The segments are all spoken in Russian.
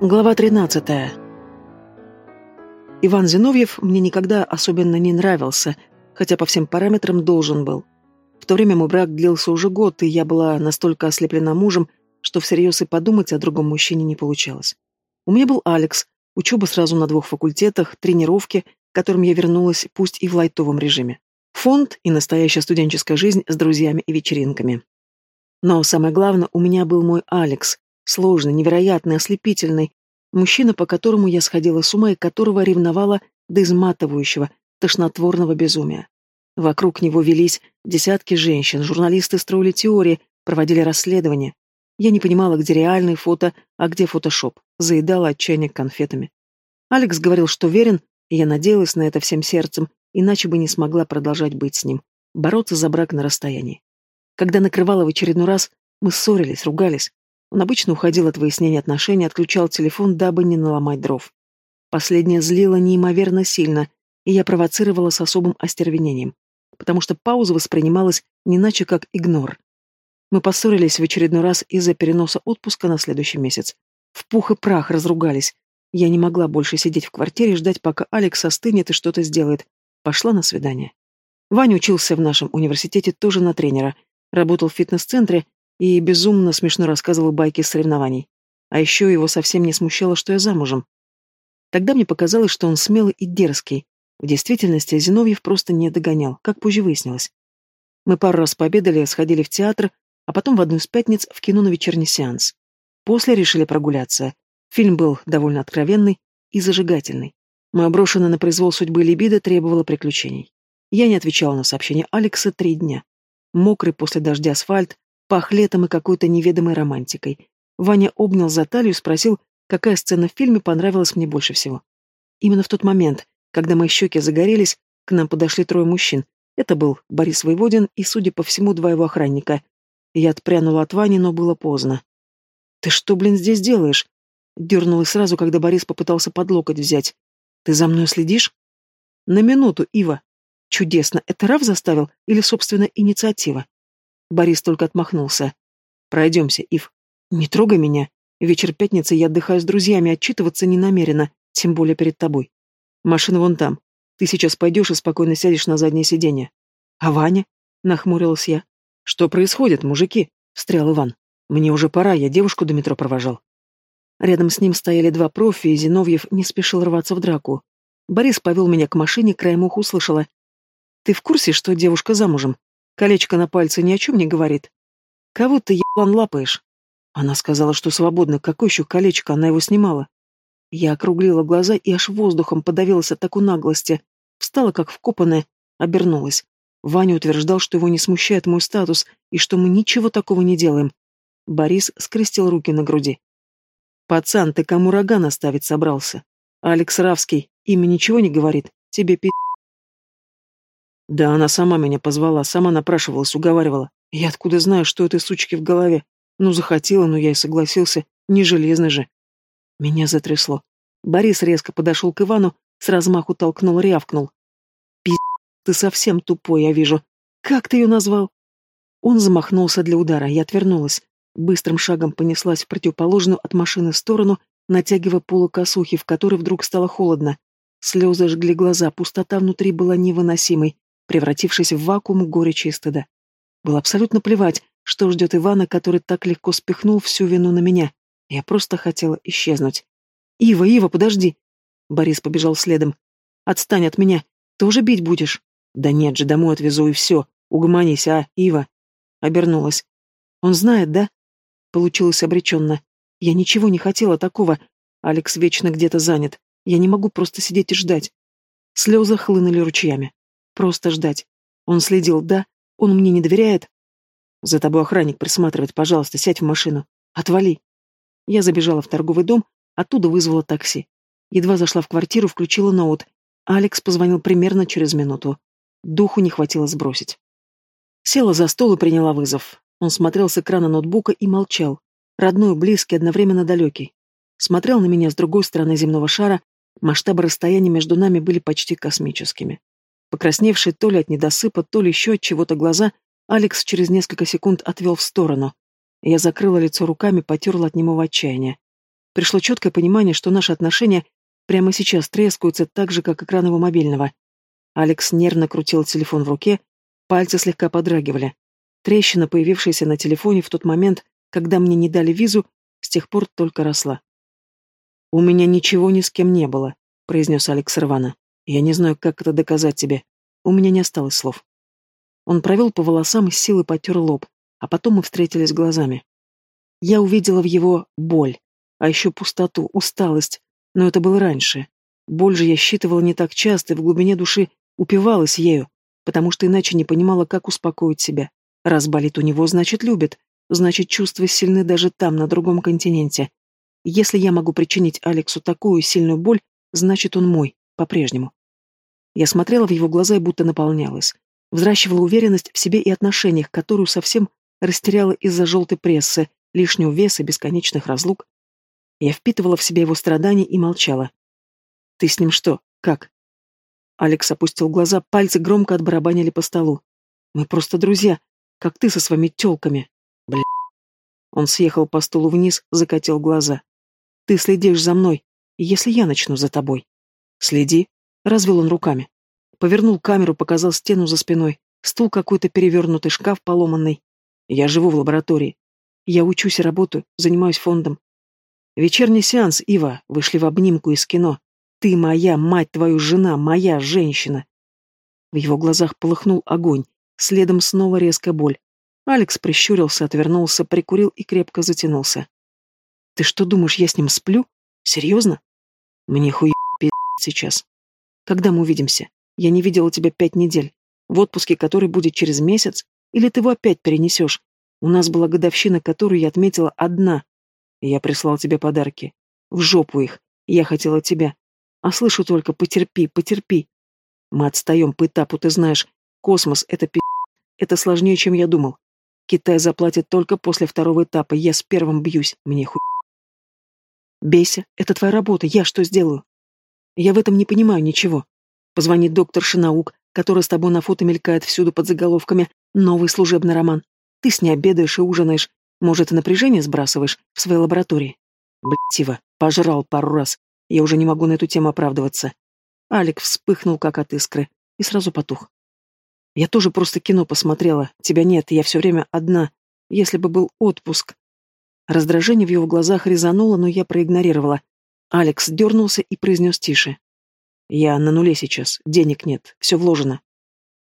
Глава 13. Иван Зиновьев мне никогда особенно не нравился, хотя по всем параметрам должен был. В то время мой брак длился уже год, и я была настолько ослеплена мужем, что всерьез и подумать о другом мужчине не получалось. У меня был Алекс, учеба сразу на двух факультетах, тренировки, к которым я вернулась, пусть и в лайтовом режиме. Фонд и настоящая студенческая жизнь с друзьями и вечеринками. Но самое главное, у меня был мой Алекс, Сложный, невероятный, ослепительный. Мужчина, по которому я сходила с ума и которого ревновала до изматывающего, тошнотворного безумия. Вокруг него велись десятки женщин, журналисты строили теории, проводили расследования. Я не понимала, где реальные фото, а где фотошоп. Заедала отчаяние конфетами. Алекс говорил, что верен, и я надеялась на это всем сердцем, иначе бы не смогла продолжать быть с ним, бороться за брак на расстоянии. Когда накрывала в очередной раз, мы ссорились, ругались. Он обычно уходил от выяснения отношений, отключал телефон, дабы не наломать дров. Последнее злило неимоверно сильно, и я провоцировала с особым остервенением, потому что пауза воспринималась не иначе, как игнор. Мы поссорились в очередной раз из-за переноса отпуска на следующий месяц. В пух и прах разругались. Я не могла больше сидеть в квартире и ждать, пока Алекс остынет и что-то сделает. Пошла на свидание. Ваня учился в нашем университете тоже на тренера, работал в фитнес-центре и безумно смешно рассказывал байки с соревнований. А еще его совсем не смущало, что я замужем. Тогда мне показалось, что он смелый и дерзкий. В действительности Зиновьев просто не догонял, как позже выяснилось. Мы пару раз пообедали, сходили в театр, а потом в одну из пятниц в кино на вечерний сеанс. После решили прогуляться. Фильм был довольно откровенный и зажигательный. Моя брошенная на произвол судьбы либидо требовала приключений. Я не отвечала на сообщения Алекса три дня. Мокрый после дождя асфальт, пах летом и какой-то неведомой романтикой. Ваня обнял за талию и спросил, какая сцена в фильме понравилась мне больше всего. Именно в тот момент, когда мои щеки загорелись, к нам подошли трое мужчин. Это был Борис Воеводин и, судя по всему, два его охранника. Я отпрянула от Вани, но было поздно. «Ты что, блин, здесь делаешь?» Дернулась сразу, когда Борис попытался под локоть взять. «Ты за мной следишь?» «На минуту, Ива». «Чудесно. Это Раф заставил или, собственно, инициатива?» Борис только отмахнулся. «Пройдемся, Ив. Не трогай меня. Вечер пятницы я отдыхаю с друзьями, отчитываться не намерена, тем более перед тобой. Машина вон там. Ты сейчас пойдешь и спокойно сядешь на заднее сиденье. А Ваня?» — нахмурилась я. «Что происходит, мужики?» — встрял Иван. «Мне уже пора, я девушку до метро провожал». Рядом с ним стояли два профи, и Зиновьев не спешил рваться в драку. Борис повел меня к машине, краем уха услышала. «Ты в курсе, что девушка замужем? Колечко на пальце ни о чем не говорит. Кого ты, еблан, лапаешь? Она сказала, что свободна. Какое еще колечко? Она его снимала. Я округлила глаза и аж воздухом подавилась от такой наглости. Встала, как вкопанная, обернулась. Ваня утверждал, что его не смущает мой статус и что мы ничего такого не делаем. Борис скрестил руки на груди. «Пацан, ты кому рога наставить собрался? Алекс Равский, имя ничего не говорит? Тебе пи***. Да она сама меня позвала, сама напрашивалась, уговаривала. Я откуда знаю, что этой сучки в голове? Ну, захотела, но я и согласился. Не железный же. Меня затрясло. Борис резко подошел к Ивану, с размаху толкнул, рявкнул. Пи***, ты совсем тупой, я вижу. Как ты ее назвал? Он замахнулся для удара, я отвернулась. Быстрым шагом понеслась в противоположную от машины сторону, натягивая полукосухи, в которой вдруг стало холодно. Слезы жгли глаза, пустота внутри была невыносимой превратившись в вакуум горечи и стыда. Было абсолютно плевать, что ждет Ивана, который так легко спихнул всю вину на меня. Я просто хотела исчезнуть. «Ива, Ива, подожди!» Борис побежал следом. «Отстань от меня! Тоже бить будешь?» «Да нет же, домой отвезу и все. Угомонись, а, Ива!» Обернулась. «Он знает, да?» Получилось обреченно. «Я ничего не хотела такого. Алекс вечно где-то занят. Я не могу просто сидеть и ждать». Слезы хлынули ручьями. Просто ждать. Он следил, да? Он мне не доверяет? За тобой охранник присматривает, пожалуйста, сядь в машину. Отвали. Я забежала в торговый дом, оттуда вызвала такси. Едва зашла в квартиру, включила ноут. Алекс позвонил примерно через минуту. Духу не хватило сбросить. Села за стол и приняла вызов. Он смотрел с экрана ноутбука и молчал. Родной, близкий, одновременно далекий. Смотрел на меня с другой стороны земного шара, масштабы расстояния между нами были почти космическими. Покрасневший то ли от недосыпа, то ли еще от чего-то глаза, Алекс через несколько секунд отвел в сторону. Я закрыла лицо руками, потерла от немого отчаяния. Пришло четкое понимание, что наши отношения прямо сейчас трескаются так же, как экран его мобильного. Алекс нервно крутил телефон в руке, пальцы слегка подрагивали. Трещина, появившаяся на телефоне в тот момент, когда мне не дали визу, с тех пор только росла. «У меня ничего ни с кем не было», — произнес Алекс рвано. «Я не знаю, как это доказать тебе. У меня не осталось слов». Он провел по волосам и с силой потер лоб, а потом мы встретились глазами. Я увидела в его боль, а еще пустоту, усталость, но это было раньше. Боль же я считывала не так часто и в глубине души упивалась ею, потому что иначе не понимала, как успокоить себя. Раз болит у него, значит, любит, значит, чувства сильны даже там, на другом континенте. Если я могу причинить Алексу такую сильную боль, значит, он мой, по-прежнему. Я смотрела в его глаза и будто наполнялась. Взращивала уверенность в себе и отношениях, которую совсем растеряла из-за желтой прессы, лишнего веса, бесконечных разлук. Я впитывала в себя его страдания и молчала. «Ты с ним что? Как?» Алекс опустил глаза, пальцы громко отбарабанили по столу. «Мы просто друзья, как ты со своими тёлками. Бля...» Он съехал по стулу вниз, закатил глаза. «Ты следишь за мной, если я начну за тобой». «Следи», — развел он руками. Повернул камеру, показал стену за спиной. Стул какой-то перевернутый, шкаф поломанный. Я живу в лаборатории. Я учусь и работаю, занимаюсь фондом. Вечерний сеанс, Ива, вышли в обнимку из кино. Ты моя, мать твою, жена, моя женщина. В его глазах полыхнул огонь, следом снова резкая боль. Алекс прищурился, отвернулся, прикурил и крепко затянулся. Ты что думаешь, я с ним сплю? Серьезно? Мне хуй сейчас. Когда мы увидимся? Я не видела тебя пять недель. В отпуске, который будет через месяц? Или ты его опять перенесешь? У нас была годовщина, которую я отметила одна. Я прислал тебе подарки. В жопу их. Я хотела тебя. А слышу только «потерпи, потерпи». Мы отстаем по этапу, ты знаешь. Космос — это пи***. Это сложнее, чем я думал. Китай заплатит только после второго этапа. Я с первым бьюсь. Мне хуй. Бейся. Это твоя работа. Я что сделаю? Я в этом не понимаю ничего. Позвонит докторша наук, которая с тобой на фото мелькает всюду под заголовками «Новый служебный роман». Ты с ней обедаешь и ужинаешь. Может, и напряжение сбрасываешь в своей лаборатории. Блять, Ива, пожрал пару раз. Я уже не могу на эту тему оправдываться. Алик вспыхнул, как от искры, и сразу потух. Я тоже просто кино посмотрела. Тебя нет, я все время одна. Если бы был отпуск. Раздражение в его глазах резануло, но я проигнорировала. Алекс дернулся и произнес тише. Я на нуле сейчас, денег нет, все вложено.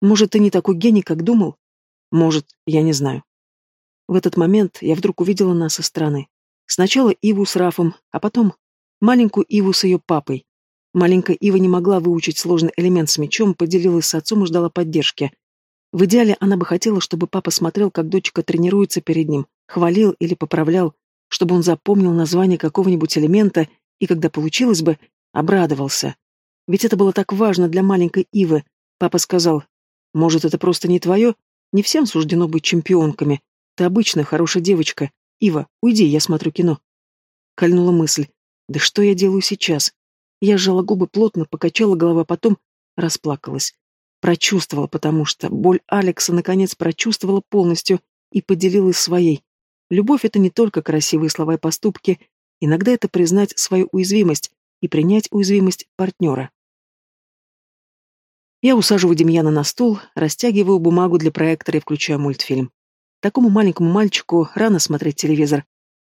Может, ты не такой гений, как думал? Может, я не знаю. В этот момент я вдруг увидела нас со стороны. Сначала Иву с Рафом, а потом маленькую Иву с ее папой. Маленькая Ива не могла выучить сложный элемент с мечом, поделилась с отцом и ждала поддержки. В идеале она бы хотела, чтобы папа смотрел, как дочка тренируется перед ним, хвалил или поправлял, чтобы он запомнил название какого-нибудь элемента и, когда получилось бы, обрадовался. Ведь это было так важно для маленькой Ивы. Папа сказал, может, это просто не твое? Не всем суждено быть чемпионками. Ты обычная, хорошая девочка. Ива, уйди, я смотрю кино. Кольнула мысль. Да что я делаю сейчас? Я сжала губы плотно, покачала головой, а потом расплакалась. Прочувствовала, потому что боль Алекса наконец прочувствовала полностью и поделилась своей. Любовь — это не только красивые слова и поступки. Иногда это признать свою уязвимость и принять уязвимость партнера. Я усаживаю Демьяна на стул, растягиваю бумагу для проектора и включаю мультфильм. Такому маленькому мальчику рано смотреть телевизор.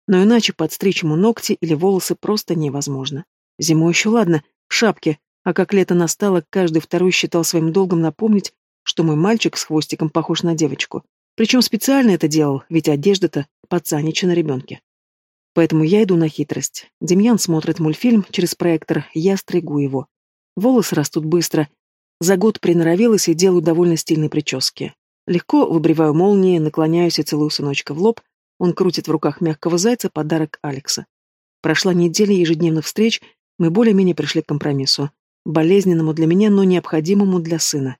Но иначе подстричь ему ногти или волосы просто невозможно. Зимой еще ладно, в шапке, а как лето настало, каждый второй считал своим долгом напомнить, что мой мальчик с хвостиком похож на девочку. Причем специально это делал, ведь одежда-то пацанича на ребенке. Поэтому я иду на хитрость. Демьян смотрит мультфильм через проектор, я стригу его. Волосы растут быстро, за год приноровилась и делаю довольно стильные прически. Легко выбриваю молнии, наклоняюсь и целую сыночка в лоб. Он крутит в руках мягкого зайца подарок Алекса. Прошла неделя ежедневных встреч, мы более-менее пришли к компромиссу. Болезненному для меня, но необходимому для сына.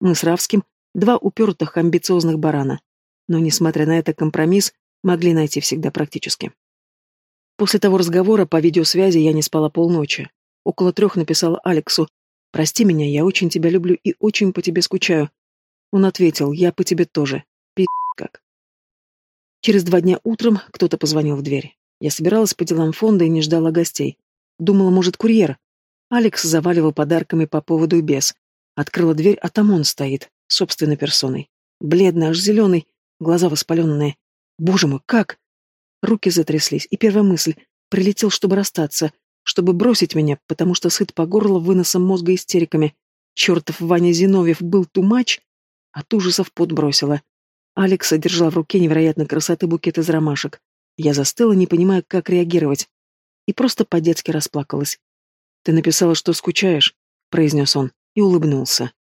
Мы с Равским — два упертых, амбициозных барана. Но, несмотря на это, компромисс могли найти всегда практически. После того разговора по видеосвязи я не спала полночи. Около трех написала Алексу, Прости меня, я очень тебя люблю и очень по тебе скучаю. Он ответил, я по тебе тоже. Пи*** как. Через два дня утром кто-то позвонил в дверь. Я собиралась по делам фонда и не ждала гостей. Думала, может, курьер. Алекс заваливал подарками по поводу и без. Открыла дверь, а там он стоит, собственной персоной. Бледный, аж зеленый, глаза воспаленные. Боже мой, как? Руки затряслись, и первая мысль — прилетел, чтобы расстаться, чтобы бросить меня, потому что сыт по горло выносом мозга истериками. Чертов Ваня Зиновьев был тумач, от ужасов пот бросила. Алекса держала в руке невероятной красоты букет из ромашек. Я застыла, не понимая, как реагировать. И просто по-детски расплакалась. «Ты написала, что скучаешь», — произнес он, и улыбнулся.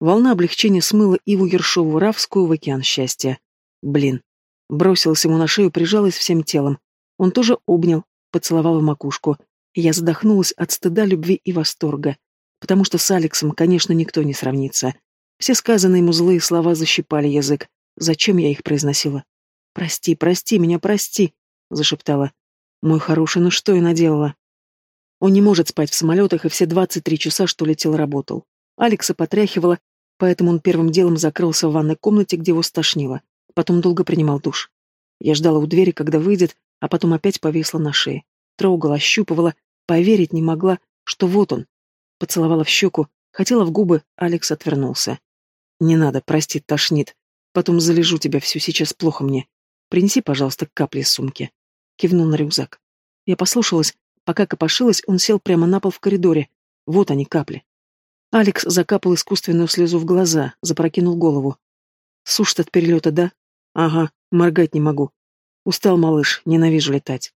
Волна облегчения смыла Иву Ершову-Равскую в океан счастья. Блин. Бросилась ему на шею, прижалась всем телом. Он тоже обнял, поцеловал в макушку. Я задохнулась от стыда, любви и восторга. Потому что с Алексом, конечно, никто не сравнится. Все сказанные ему злые слова защипали язык. Зачем я их произносила? «Прости, прости, меня прости», — зашептала. «Мой хороший, ну что я наделала?» Он не может спать в самолетах, и все 23 часа, что летел, работал. Алекса потряхивала, поэтому он первым делом закрылся в ванной комнате, где его стошнило. Потом долго принимал душ. Я ждала у двери, когда выйдет, а потом опять повисла на шее. Трогала, ощупывала, поверить не могла, что вот он. Поцеловала в щеку, хотела в губы, Алекс отвернулся. «Не надо, прости, тошнит. Потом залежу тебя всю, сейчас плохо мне. Принеси, пожалуйста, капли из сумки». Кивнул на рюкзак. Я послушалась. Пока копошилась, он сел прямо на пол в коридоре. Вот они, капли. Алекс закапал искусственную слезу в глаза, запрокинул голову. Сушит от перелета, да? Ага, моргать не могу. Устал малыш, ненавижу летать.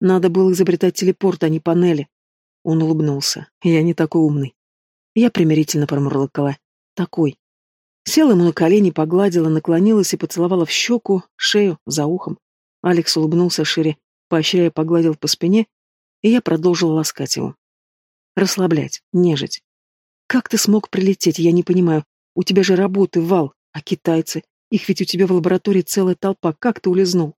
Надо было изобретать телепорт, а не панели. Он улыбнулся. Я не такой умный. Я примирительно промурлыкала. Такой. Села ему на колени, погладила, наклонилась и поцеловала в щеку, шею, за ухом. Алекс улыбнулся шире, поощряя, погладил по спине, и я продолжила ласкать его. Расслаблять, нежить. Как ты смог прилететь, я не понимаю. У тебя же работы, вал. А китайцы? Их ведь у тебя в лаборатории целая толпа. Как ты улизнул?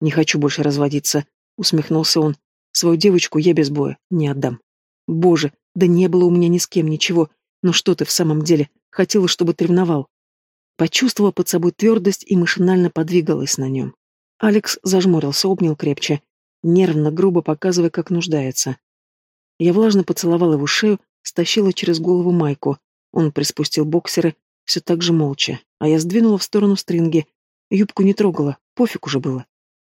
Не хочу больше разводиться, усмехнулся он. Свою девочку я без боя не отдам. Боже, да не было у меня ни с кем ничего. Но что ты в самом деле? Хотела, чтобы ты ревновал. Почувствовала под собой твердость и машинально подвигалась на нем. Алекс зажмурился, обнял крепче, нервно, грубо показывая, как нуждается. Я влажно поцеловала его шею, стащила через голову майку. Он приспустил боксеры, все так же молча, а я сдвинула в сторону стринги. Юбку не трогала, пофиг уже было.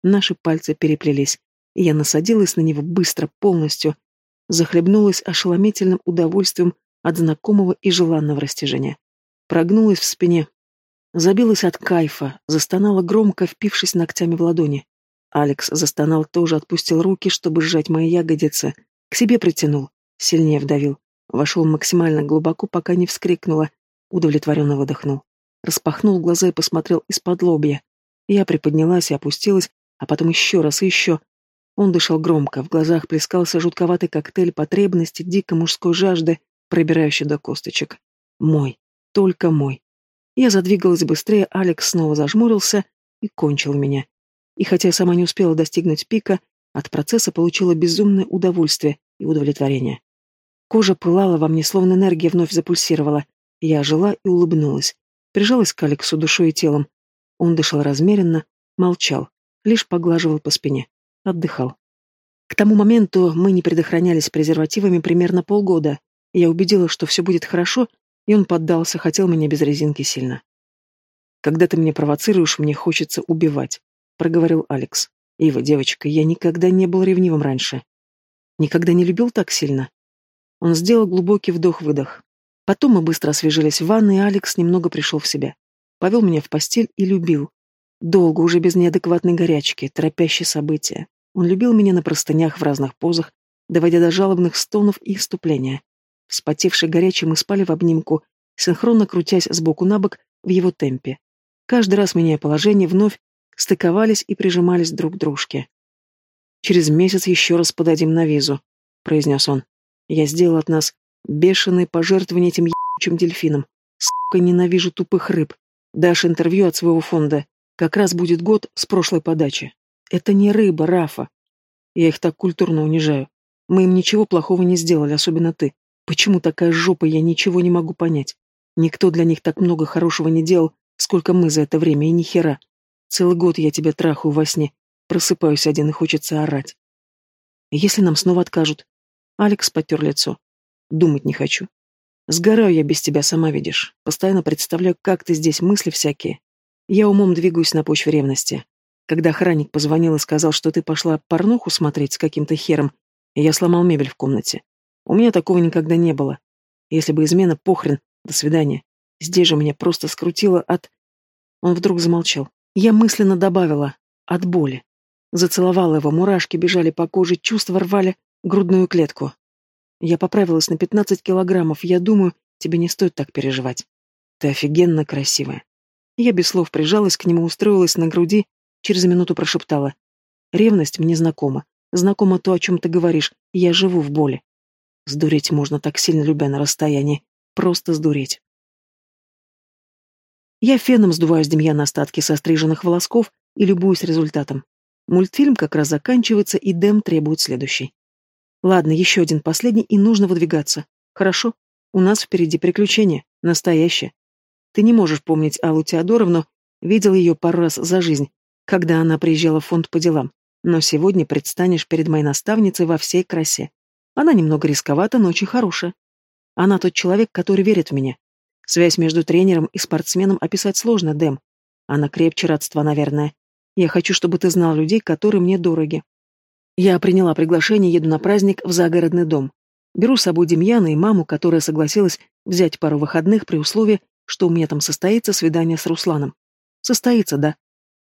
Наши пальцы переплелись, и я насадилась на него быстро, полностью, захлебнулась ошеломительным удовольствием от знакомого и желанного растяжения. Прогнулась в спине, забилась от кайфа, застонала громко, впившись ногтями в ладони. Алекс застонал, тоже отпустил руки, чтобы сжать мои ягодицы, к себе притянул, сильнее вдавил, вошел максимально глубоко, пока не вскрикнула, Удовлетворенно выдохнул. Распахнул глаза и посмотрел из-под лобья. Я приподнялась и опустилась, а потом еще раз и еще. Он дышал громко, в глазах плескался жутковатый коктейль потребности, дикой мужской жажды, пробирающий до косточек. Мой. Только мой. Я задвигалась быстрее, Алекс снова зажмурился и кончил меня. И хотя я сама не успела достигнуть пика, от процесса получила безумное удовольствие и удовлетворение. Кожа пылала во мне, словно энергия вновь запульсировала. Я жила и улыбнулась. Прижалась к Алексу душой и телом. Он дышал размеренно, молчал, лишь поглаживал по спине. Отдыхал. К тому моменту мы не предохранялись презервативами примерно полгода. Я убедила, что все будет хорошо, и он поддался, хотел меня без резинки сильно. «Когда ты меня провоцируешь, мне хочется убивать», — проговорил Алекс. «Ива, девочка, я никогда не был ревнивым раньше. Никогда не любил так сильно». Он сделал глубокий вдох-выдох. Потом мы быстро освежились в ванной, и Алекс немного пришел в себя. Повел меня в постель и любил. Долго, уже без неадекватной горячки, торопящей события. Он любил меня на простынях в разных позах, доводя до жалобных стонов и иступления. Вспотевший горячий мы спали в обнимку, синхронно крутясь сбоку на бок в его темпе. Каждый раз, меняя положение, вновь стыковались и прижимались друг к дружке. «Через месяц еще раз подадим на визу», — произнес он. «Я сделал от нас Бешеные пожертвования этим ебучим дельфинам. Сука, ненавижу тупых рыб. Дашь интервью от своего фонда. Как раз будет год с прошлой подачи. Это не рыба, Рафа. Я их так культурно унижаю. Мы им ничего плохого не сделали, особенно ты. Почему такая жопа, я ничего не могу понять. Никто для них так много хорошего не делал, сколько мы за это время, и ни хера. Целый год я тебя трахаю во сне. Просыпаюсь один и хочется орать. Если нам снова откажут? Алекс потер лицо. Думать не хочу. Сгораю я без тебя, сама видишь. Постоянно представляю, как ты здесь, мысли всякие. Я умом двигаюсь на почве ревности. Когда охранник позвонил и сказал, что ты пошла порнуху смотреть с каким-то хером, я сломал мебель в комнате. У меня такого никогда не было. Если бы измена, похрен, до свидания. Здесь же меня просто скрутило от... Он вдруг замолчал. Я мысленно добавила «от боли». Зацеловала его, мурашки бежали по коже, чувства рвали грудную клетку. Я поправилась на пятнадцать килограммов, я думаю, тебе не стоит так переживать. Ты офигенно красивая. Я без слов прижалась к нему, устроилась на груди, через минуту прошептала. Ревность мне знакома. Знакомо то, о чем ты говоришь. Я живу в боли. Сдуреть можно так сильно, любя на расстоянии. Просто сдуреть. Я феном сдуваю с Демьяна остатки состриженных волосков и любуюсь результатом. Мультфильм как раз заканчивается, и Дэм требует следующий. Ладно, еще один последний, и нужно выдвигаться. Хорошо? У нас впереди приключение. Настоящее. Ты не можешь помнить Аллу Теодоровну, видел ее пару раз за жизнь, когда она приезжала в фонд по делам. Но сегодня предстанешь перед моей наставницей во всей красе. Она немного рисковата, но очень хорошая. Она тот человек, который верит в меня. Связь между тренером и спортсменом описать сложно, Дэм. Она крепче родства, наверное. Я хочу, чтобы ты знал людей, которые мне дороги. Я приняла приглашение, еду на праздник в загородный дом. Беру с собой Демьяна и маму, которая согласилась взять пару выходных при условии, что у меня там состоится свидание с Русланом. Состоится, да.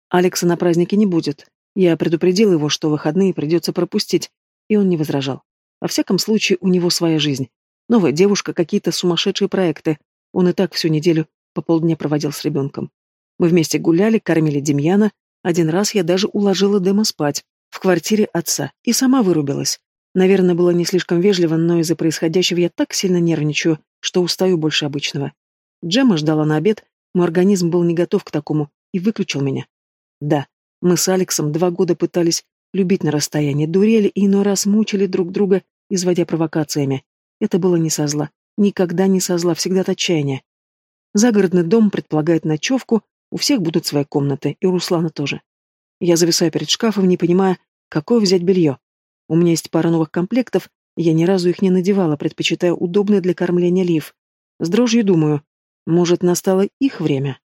Алекса на празднике не будет. Я предупредил его, что выходные придется пропустить, и он не возражал. Во всяком случае, у него своя жизнь. Новая девушка, какие-то сумасшедшие проекты. Он и так всю неделю по полдня проводил с ребенком. Мы вместе гуляли, кормили Демьяна. Один раз я даже уложила Дэма спать в квартире отца, и сама вырубилась. Наверное, было не слишком вежливо, но из-за происходящего я так сильно нервничаю, что устаю больше обычного. Джема ждала на обед, мой организм был не готов к такому и выключил меня. Да, мы с Алексом два года пытались любить на расстоянии, дурели и иной раз мучили друг друга, изводя провокациями. Это было не со зла. Никогда не со зла, всегда от отчаяния. Загородный дом предполагает ночевку, у всех будут свои комнаты, и у Руслана тоже. Я зависаю перед шкафом, не понимая, какое взять белье. У меня есть пара новых комплектов, я ни разу их не надевала, предпочитая удобный для кормления лиф. С дрожью думаю, может, настало их время.